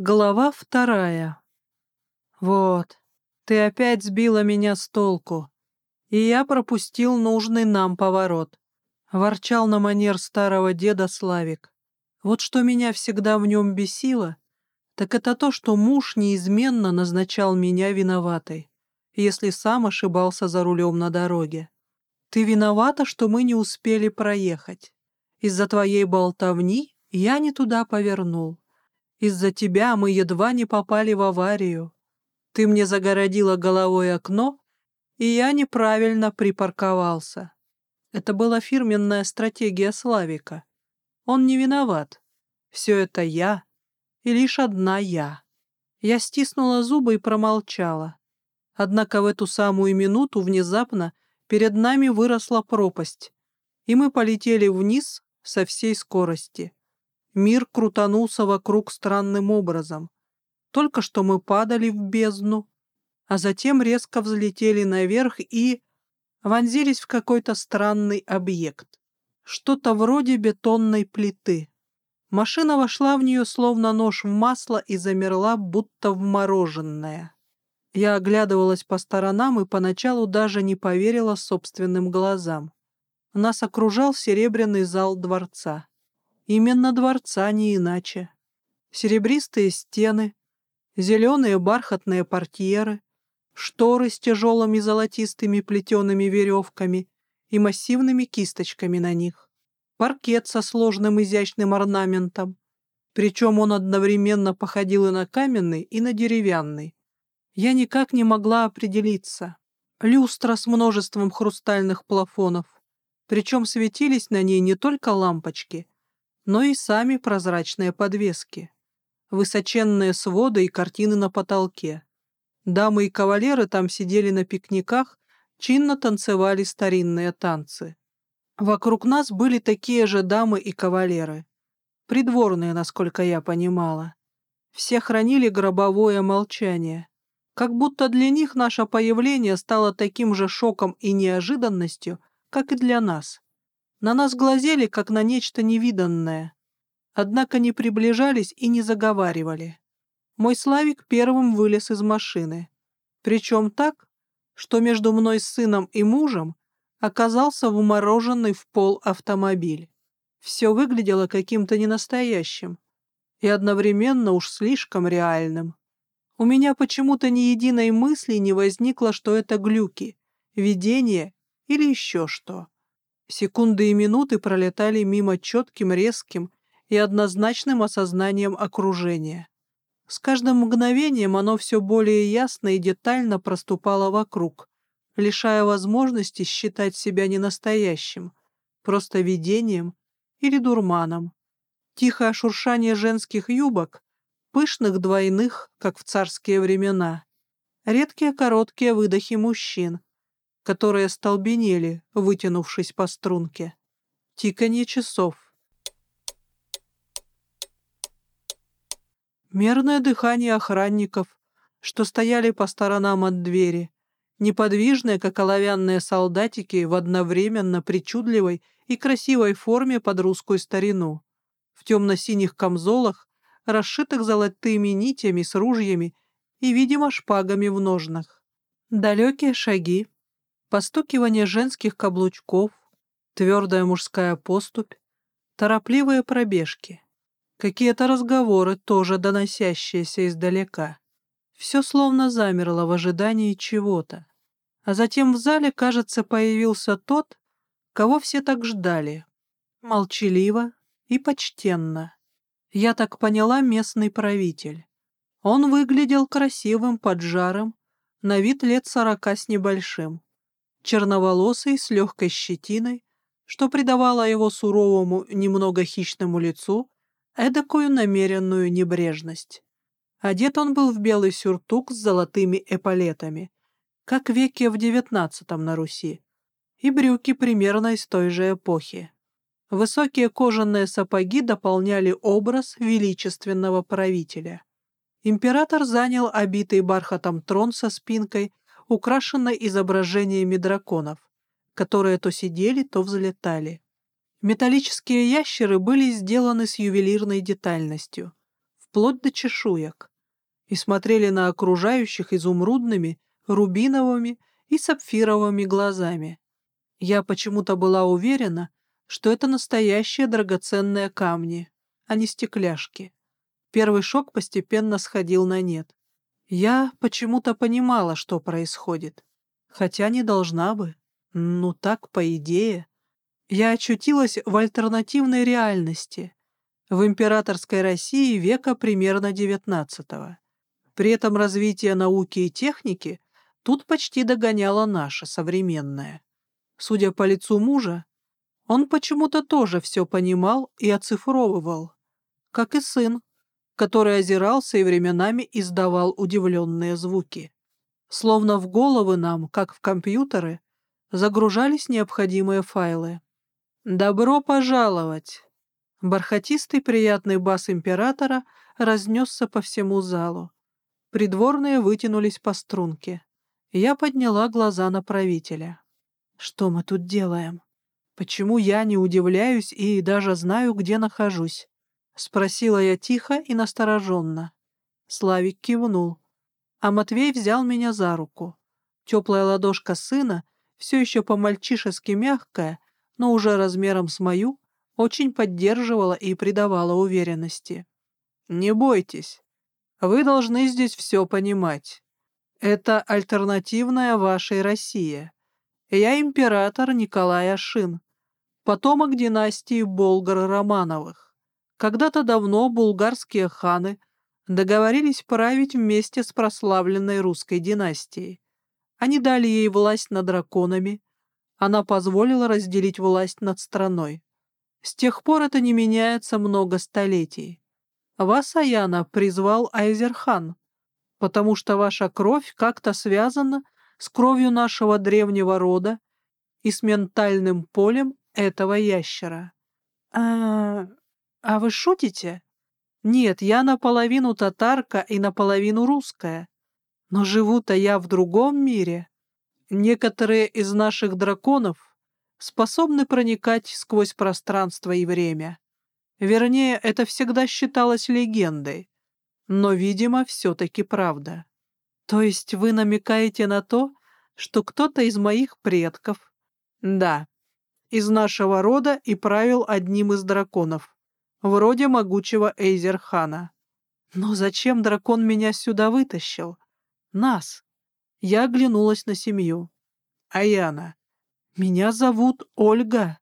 Глава вторая. Вот, ты опять сбила меня с толку, и я пропустил нужный нам поворот. Ворчал на манер старого деда Славик. Вот что меня всегда в нем бесило, так это то, что муж неизменно назначал меня виноватой, если сам ошибался за рулем на дороге. Ты виновата, что мы не успели проехать. Из-за твоей болтовни я не туда повернул. Из-за тебя мы едва не попали в аварию. Ты мне загородила головой окно, и я неправильно припарковался. Это была фирменная стратегия Славика. Он не виноват. Все это я, и лишь одна я. Я стиснула зубы и промолчала. Однако в эту самую минуту внезапно перед нами выросла пропасть, и мы полетели вниз со всей скорости. Мир крутанулся вокруг странным образом. Только что мы падали в бездну, а затем резко взлетели наверх и вонзились в какой-то странный объект. Что-то вроде бетонной плиты. Машина вошла в нее словно нож в масло и замерла, будто вмороженная. Я оглядывалась по сторонам и поначалу даже не поверила собственным глазам. Нас окружал серебряный зал дворца. Именно дворца, не иначе. Серебристые стены, зеленые бархатные портьеры, шторы с тяжелыми золотистыми плетеными веревками и массивными кисточками на них, паркет со сложным изящным орнаментом, причем он одновременно походил и на каменный, и на деревянный. Я никак не могла определиться. Люстра с множеством хрустальных плафонов, причем светились на ней не только лампочки — но и сами прозрачные подвески, высоченные своды и картины на потолке. Дамы и кавалеры там сидели на пикниках, чинно танцевали старинные танцы. Вокруг нас были такие же дамы и кавалеры. Придворные, насколько я понимала. Все хранили гробовое молчание. Как будто для них наше появление стало таким же шоком и неожиданностью, как и для нас. На нас глазели, как на нечто невиданное. Однако не приближались и не заговаривали. Мой Славик первым вылез из машины. Причем так, что между мной с сыном и мужем оказался вмороженный в пол автомобиль. Все выглядело каким-то ненастоящим и одновременно уж слишком реальным. У меня почему-то ни единой мысли не возникло, что это глюки, видение или еще что. Секунды и минуты пролетали мимо четким, резким и однозначным осознанием окружения. С каждым мгновением оно все более ясно и детально проступало вокруг, лишая возможности считать себя не настоящим, просто видением или дурманом. Тихое шуршание женских юбок, пышных двойных, как в царские времена, редкие короткие выдохи мужчин — которые столбенели, вытянувшись по струнке. Тиканье часов. Мерное дыхание охранников, что стояли по сторонам от двери, неподвижные, как оловянные солдатики, в одновременно причудливой и красивой форме под русскую старину, в темно-синих камзолах, расшитых золотыми нитями с ружьями и, видимо, шпагами в ножнах. Далекие шаги, постукивание женских каблучков, твердая мужская поступь, торопливые пробежки, какие-то разговоры, тоже доносящиеся издалека. Все словно замерло в ожидании чего-то. А затем в зале, кажется, появился тот, кого все так ждали. Молчаливо и почтенно. Я так поняла, местный правитель. Он выглядел красивым, поджарым, на вид лет сорока с небольшим черноволосый, с легкой щетиной, что придавало его суровому, немного хищному лицу эдакую намеренную небрежность. Одет он был в белый сюртук с золотыми эполетами, как веке в девятнадцатом на Руси, и брюки примерно из той же эпохи. Высокие кожаные сапоги дополняли образ величественного правителя. Император занял обитый бархатом трон со спинкой украшена изображениями драконов, которые то сидели, то взлетали. Металлические ящеры были сделаны с ювелирной детальностью. Вплоть до чешуек, и смотрели на окружающих изумрудными, рубиновыми и сапфировыми глазами. Я почему-то была уверена, что это настоящие драгоценные камни, а не стекляшки. Первый шок постепенно сходил на нет. Я почему-то понимала, что происходит. Хотя не должна бы. Ну так, по идее. Я очутилась в альтернативной реальности, в императорской России века примерно XIX. При этом развитие науки и техники тут почти догоняло наше, современное. Судя по лицу мужа, он почему-то тоже все понимал и оцифровывал, как и сын, который озирался и временами издавал удивленные звуки. Словно в головы нам, как в компьютеры, загружались необходимые файлы. «Добро пожаловать!» Бархатистый приятный бас императора разнесся по всему залу. Придворные вытянулись по струнке. Я подняла глаза на правителя. «Что мы тут делаем? Почему я не удивляюсь и даже знаю, где нахожусь?» Спросила я тихо и настороженно. Славик кивнул. А Матвей взял меня за руку. Теплая ладошка сына, все еще по-мальчишески мягкая, но уже размером с мою, очень поддерживала и придавала уверенности. «Не бойтесь. Вы должны здесь все понимать. Это альтернативная вашей Россия. Я император Николай Ашин, потомок династии Болгар-Романовых. Когда-то давно булгарские ханы договорились править вместе с прославленной русской династией. Они дали ей власть над драконами, она позволила разделить власть над страной. С тех пор это не меняется много столетий. Вас, Аяна, призвал Айзерхан, потому что ваша кровь как-то связана с кровью нашего древнего рода и с ментальным полем этого ящера. А «А вы шутите?» «Нет, я наполовину татарка и наполовину русская. Но живу-то я в другом мире. Некоторые из наших драконов способны проникать сквозь пространство и время. Вернее, это всегда считалось легендой. Но, видимо, все-таки правда. То есть вы намекаете на то, что кто-то из моих предков, да, из нашего рода и правил одним из драконов вроде могучего Эйзерхана. Но зачем дракон меня сюда вытащил? Нас. Я оглянулась на семью. Аяна, меня зовут Ольга.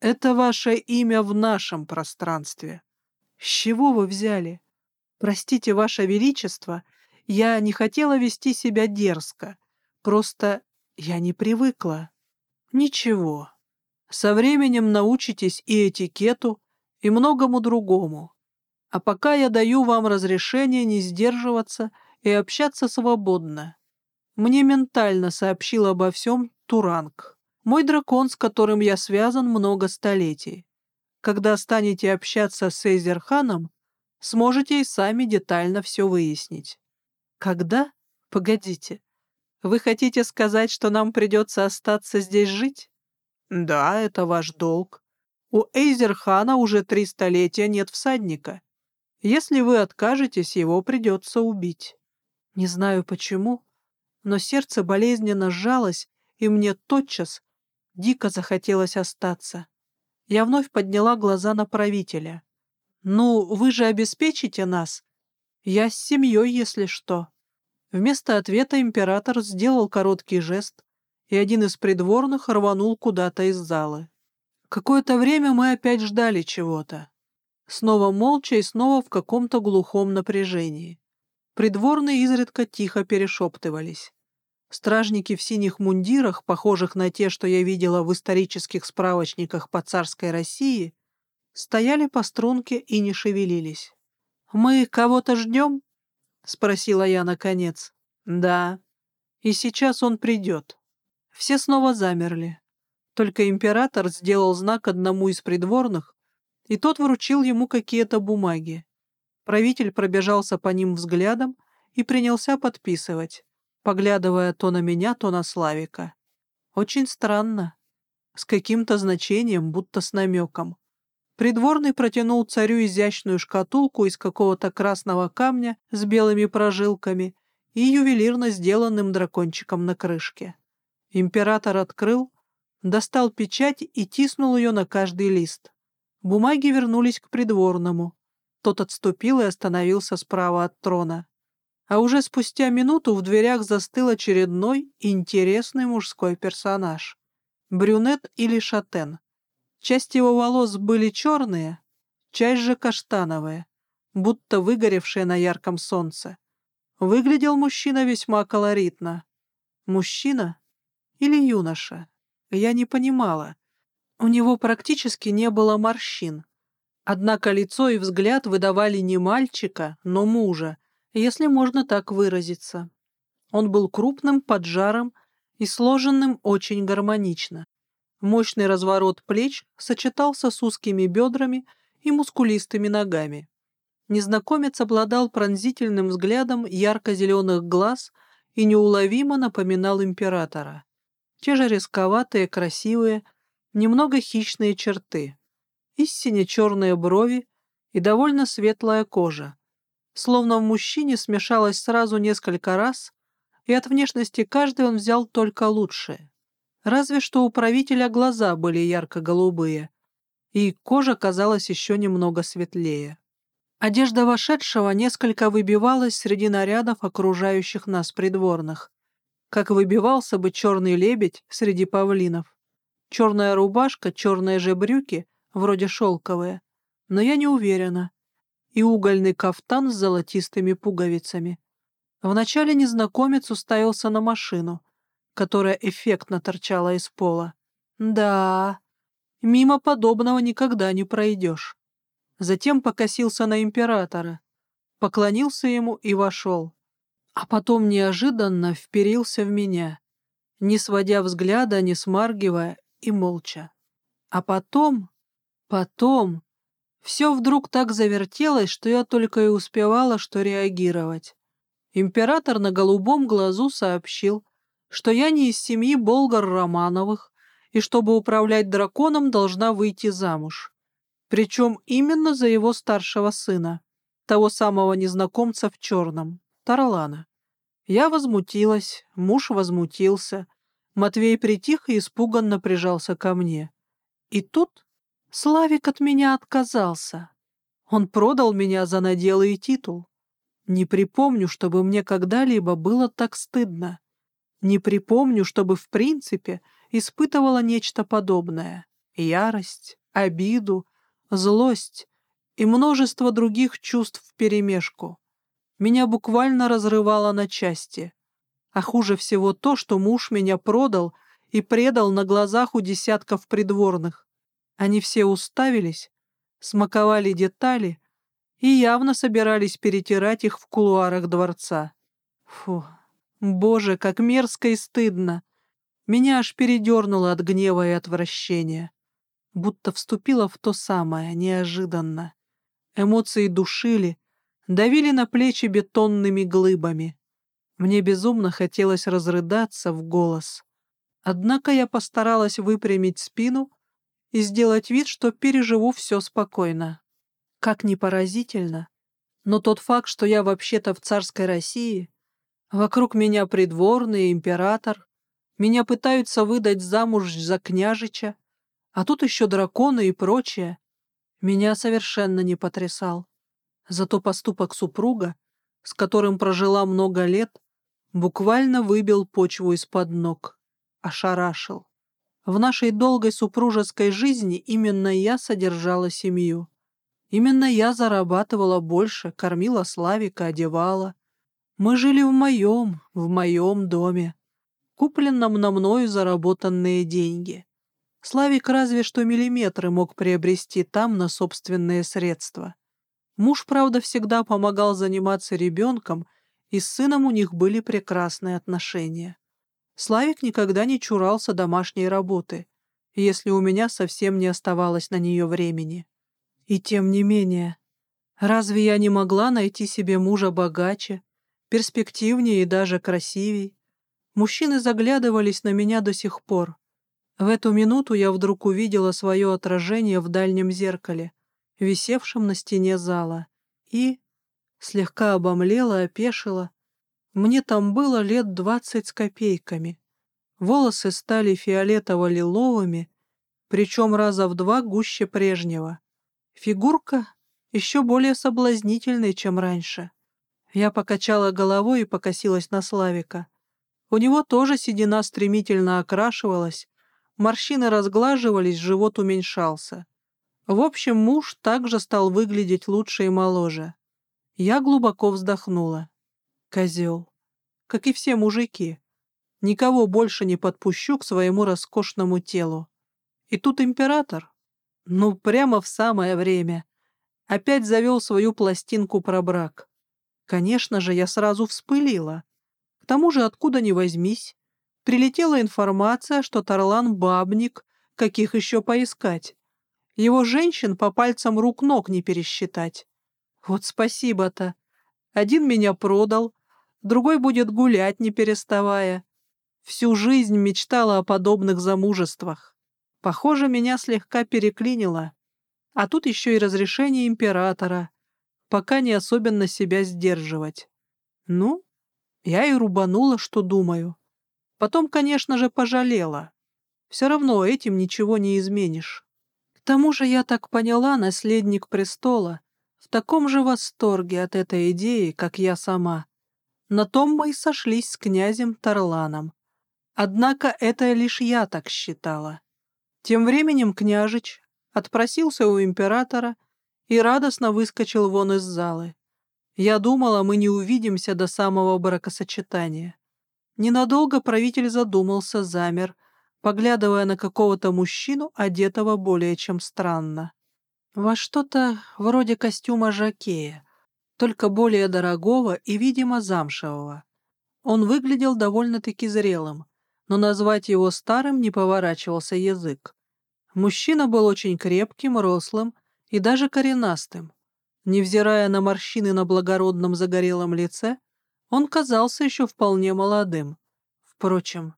Это ваше имя в нашем пространстве. С чего вы взяли? Простите, ваше величество, я не хотела вести себя дерзко. Просто я не привыкла. Ничего. Со временем научитесь и этикету, и многому другому. А пока я даю вам разрешение не сдерживаться и общаться свободно. Мне ментально сообщил обо всем Туранг, мой дракон, с которым я связан много столетий. Когда станете общаться с Эйзерханом, сможете и сами детально все выяснить. Когда? Погодите. Вы хотите сказать, что нам придется остаться здесь жить? Да, это ваш долг. У Эйзерхана уже три столетия нет всадника. Если вы откажетесь, его придется убить. Не знаю почему, но сердце болезненно сжалось, и мне тотчас дико захотелось остаться. Я вновь подняла глаза на правителя. «Ну, вы же обеспечите нас? Я с семьей, если что». Вместо ответа император сделал короткий жест, и один из придворных рванул куда-то из залы. Какое-то время мы опять ждали чего-то. Снова молча и снова в каком-то глухом напряжении. Придворные изредка тихо перешептывались. Стражники в синих мундирах, похожих на те, что я видела в исторических справочниках по царской России, стояли по струнке и не шевелились. «Мы кого-то ждем?» — спросила я наконец. «Да. И сейчас он придет». Все снова замерли. Только император сделал знак одному из придворных, и тот вручил ему какие-то бумаги. Правитель пробежался по ним взглядом и принялся подписывать, поглядывая то на меня, то на Славика. Очень странно. С каким-то значением, будто с намеком. Придворный протянул царю изящную шкатулку из какого-то красного камня с белыми прожилками и ювелирно сделанным дракончиком на крышке. Император открыл, достал печать и тиснул ее на каждый лист. Бумаги вернулись к придворному. Тот отступил и остановился справа от трона. А уже спустя минуту в дверях застыл очередной интересный мужской персонаж. Брюнет или шатен. Часть его волос были черные, часть же каштановые, будто выгоревшие на ярком солнце. Выглядел мужчина весьма колоритно. Мужчина или юноша? Я не понимала. У него практически не было морщин. Однако лицо и взгляд выдавали не мальчика, но мужа, если можно так выразиться. Он был крупным, поджаром и сложенным очень гармонично. Мощный разворот плеч сочетался с узкими бедрами и мускулистыми ногами. Незнакомец обладал пронзительным взглядом ярко-зеленых глаз и неуловимо напоминал императора. Те же рисковатые, красивые, немного хищные черты. Истинно черные брови и довольно светлая кожа. Словно в мужчине смешалось сразу несколько раз, и от внешности каждый он взял только лучшее. Разве что у правителя глаза были ярко-голубые, и кожа казалась еще немного светлее. Одежда вошедшего несколько выбивалась среди нарядов окружающих нас придворных, как выбивался бы черный лебедь среди павлинов. Черная рубашка, черные же брюки, вроде шелковые, но я не уверена, и угольный кафтан с золотистыми пуговицами. Вначале незнакомец уставился на машину — которая эффектно торчала из пола. Да, мимо подобного никогда не пройдешь. Затем покосился на императора, поклонился ему и вошел. А потом неожиданно вперился в меня, не сводя взгляда, не смаргивая и молча. А потом, потом, все вдруг так завертелось, что я только и успевала, что реагировать. Император на голубом глазу сообщил, что я не из семьи Болгар-Романовых, и чтобы управлять драконом, должна выйти замуж. Причем именно за его старшего сына, того самого незнакомца в черном, Тарлана. Я возмутилась, муж возмутился. Матвей притих и испуганно прижался ко мне. И тут Славик от меня отказался. Он продал меня за наделы и титул. Не припомню, чтобы мне когда-либо было так стыдно. Не припомню, чтобы в принципе испытывала нечто подобное. Ярость, обиду, злость и множество других чувств вперемешку. Меня буквально разрывало на части. А хуже всего то, что муж меня продал и предал на глазах у десятков придворных. Они все уставились, смаковали детали и явно собирались перетирать их в кулуарах дворца. Фу, Боже, как мерзко и стыдно! Меня аж передернуло от гнева и отвращения. Будто вступила в то самое, неожиданно. Эмоции душили, давили на плечи бетонными глыбами. Мне безумно хотелось разрыдаться в голос. Однако я постаралась выпрямить спину и сделать вид, что переживу все спокойно. Как ни поразительно, но тот факт, что я вообще-то в царской России, Вокруг меня придворный император. Меня пытаются выдать замуж за княжича, а тут еще драконы и прочее. Меня совершенно не потрясал. Зато поступок супруга, с которым прожила много лет, буквально выбил почву из-под ног, ошарашил. В нашей долгой супружеской жизни именно я содержала семью. Именно я зарабатывала больше, кормила Славика, одевала. Мы жили в моем, в моем доме, купленном на мною заработанные деньги. Славик разве что миллиметры мог приобрести там на собственные средства. Муж, правда, всегда помогал заниматься ребенком, и с сыном у них были прекрасные отношения. Славик никогда не чурался домашней работы, если у меня совсем не оставалось на нее времени. И тем не менее, разве я не могла найти себе мужа богаче, перспективнее и даже красивей. Мужчины заглядывались на меня до сих пор. В эту минуту я вдруг увидела свое отражение в дальнем зеркале, висевшем на стене зала, и слегка обомлела, опешила. Мне там было лет двадцать с копейками. Волосы стали фиолетово-лиловыми, причем раза в два гуще прежнего. Фигурка еще более соблазнительной, чем раньше. Я покачала головой и покосилась на Славика. У него тоже седина стремительно окрашивалась, морщины разглаживались, живот уменьшался. В общем, муж также стал выглядеть лучше и моложе. Я глубоко вздохнула. Козел. Как и все мужики. Никого больше не подпущу к своему роскошному телу. И тут император. Ну, прямо в самое время. Опять завел свою пластинку про брак. Конечно же, я сразу вспылила. К тому же, откуда ни возьмись, прилетела информация, что Тарлан — бабник, каких еще поискать. Его женщин по пальцам рук ног не пересчитать. Вот спасибо-то. Один меня продал, другой будет гулять, не переставая. Всю жизнь мечтала о подобных замужествах. Похоже, меня слегка переклинило. А тут еще и разрешение императора, пока не особенно себя сдерживать. Ну, я и рубанула, что думаю. Потом, конечно же, пожалела. Все равно этим ничего не изменишь. Тому же, я так поняла, наследник престола в таком же восторге от этой идеи, как я сама. На том мы и сошлись с князем Тарланом. Однако это лишь я так считала. Тем временем княжич отпросился у императора и радостно выскочил вон из залы. Я думала, мы не увидимся до самого бракосочетания. Ненадолго правитель задумался, замер, поглядывая на какого-то мужчину, одетого более чем странно. Во что-то вроде костюма жакея, только более дорогого и, видимо, замшевого. Он выглядел довольно-таки зрелым, но назвать его старым не поворачивался язык. Мужчина был очень крепким, рослым и даже коренастым. Невзирая на морщины на благородном загорелом лице, он казался еще вполне молодым. Впрочем,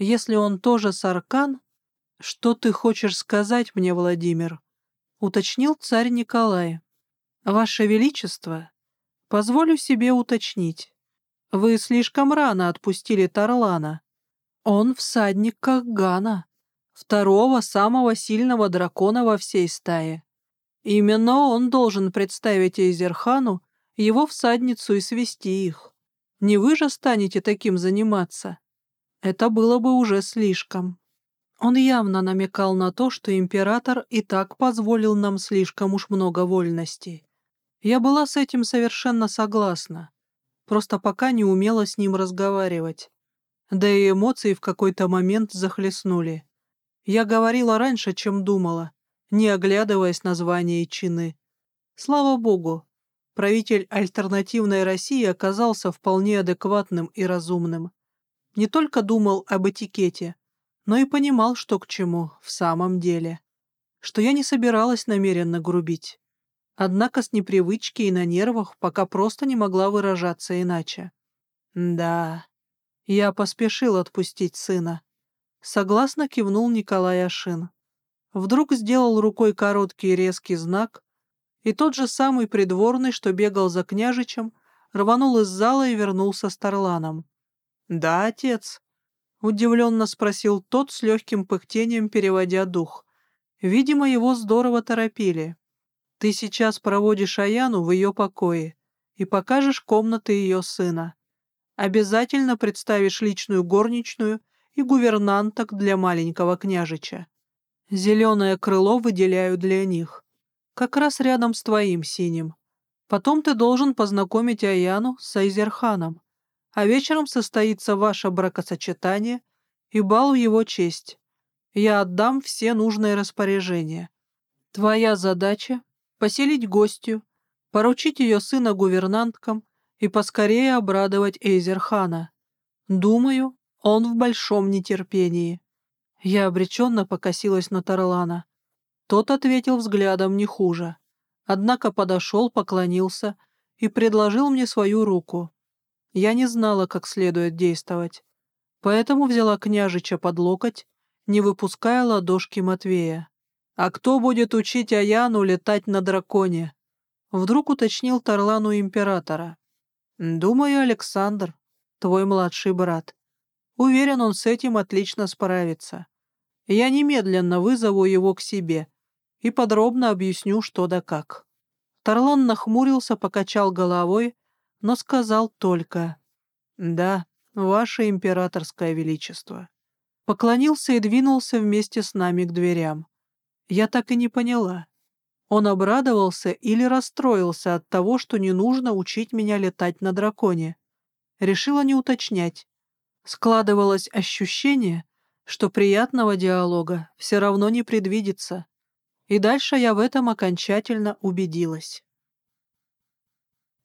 если он тоже саркан, что ты хочешь сказать мне, Владимир? Уточнил царь Николай. Ваше Величество, позволю себе уточнить. Вы слишком рано отпустили Тарлана. Он всадник Кахгана, второго самого сильного дракона во всей стае. Именно он должен представить Эйзерхану его всадницу и свести их. Не вы же станете таким заниматься. Это было бы уже слишком. Он явно намекал на то, что император и так позволил нам слишком уж много вольностей. Я была с этим совершенно согласна, просто пока не умела с ним разговаривать. Да и эмоции в какой-то момент захлестнули. Я говорила раньше, чем думала, не оглядываясь на звания и чины. Слава богу, правитель альтернативной России оказался вполне адекватным и разумным. Не только думал об этикете, но и понимал, что к чему в самом деле. Что я не собиралась намеренно грубить. Однако с непривычки и на нервах пока просто не могла выражаться иначе. Да, я поспешил отпустить сына. Согласно кивнул Николай Ашин. Вдруг сделал рукой короткий резкий знак, и тот же самый придворный, что бегал за княжичем, рванул из зала и вернулся с Тарланом. «Да, отец?» — удивленно спросил тот с легким пыхтением, переводя дух. Видимо, его здорово торопили. «Ты сейчас проводишь Аяну в ее покое и покажешь комнаты ее сына. Обязательно представишь личную горничную и гувернанток для маленького княжича. Зеленое крыло выделяю для них. Как раз рядом с твоим синим. Потом ты должен познакомить Аяну с Айзерханом. А вечером состоится ваше бракосочетание и бал в его честь. Я отдам все нужные распоряжения. Твоя задача — поселить гостью, поручить ее сына гувернанткам и поскорее обрадовать Эйзерхана. Думаю, он в большом нетерпении. Я обреченно покосилась на Тарлана. Тот ответил взглядом не хуже. Однако подошел, поклонился и предложил мне свою руку. Я не знала, как следует действовать. Поэтому взяла княжича под локоть не выпуская ладошки Матвея. «А кто будет учить Аяну летать на драконе?» Вдруг уточнил Тарлан у императора. «Думаю, Александр, твой младший брат. Уверен, он с этим отлично справится. Я немедленно вызову его к себе и подробно объясню, что да как». Тарлан нахмурился, покачал головой, но сказал только «Да, ваше императорское величество». Поклонился и двинулся вместе с нами к дверям. Я так и не поняла. Он обрадовался или расстроился от того, что не нужно учить меня летать на драконе. Решила не уточнять. Складывалось ощущение, что приятного диалога все равно не предвидится. И дальше я в этом окончательно убедилась.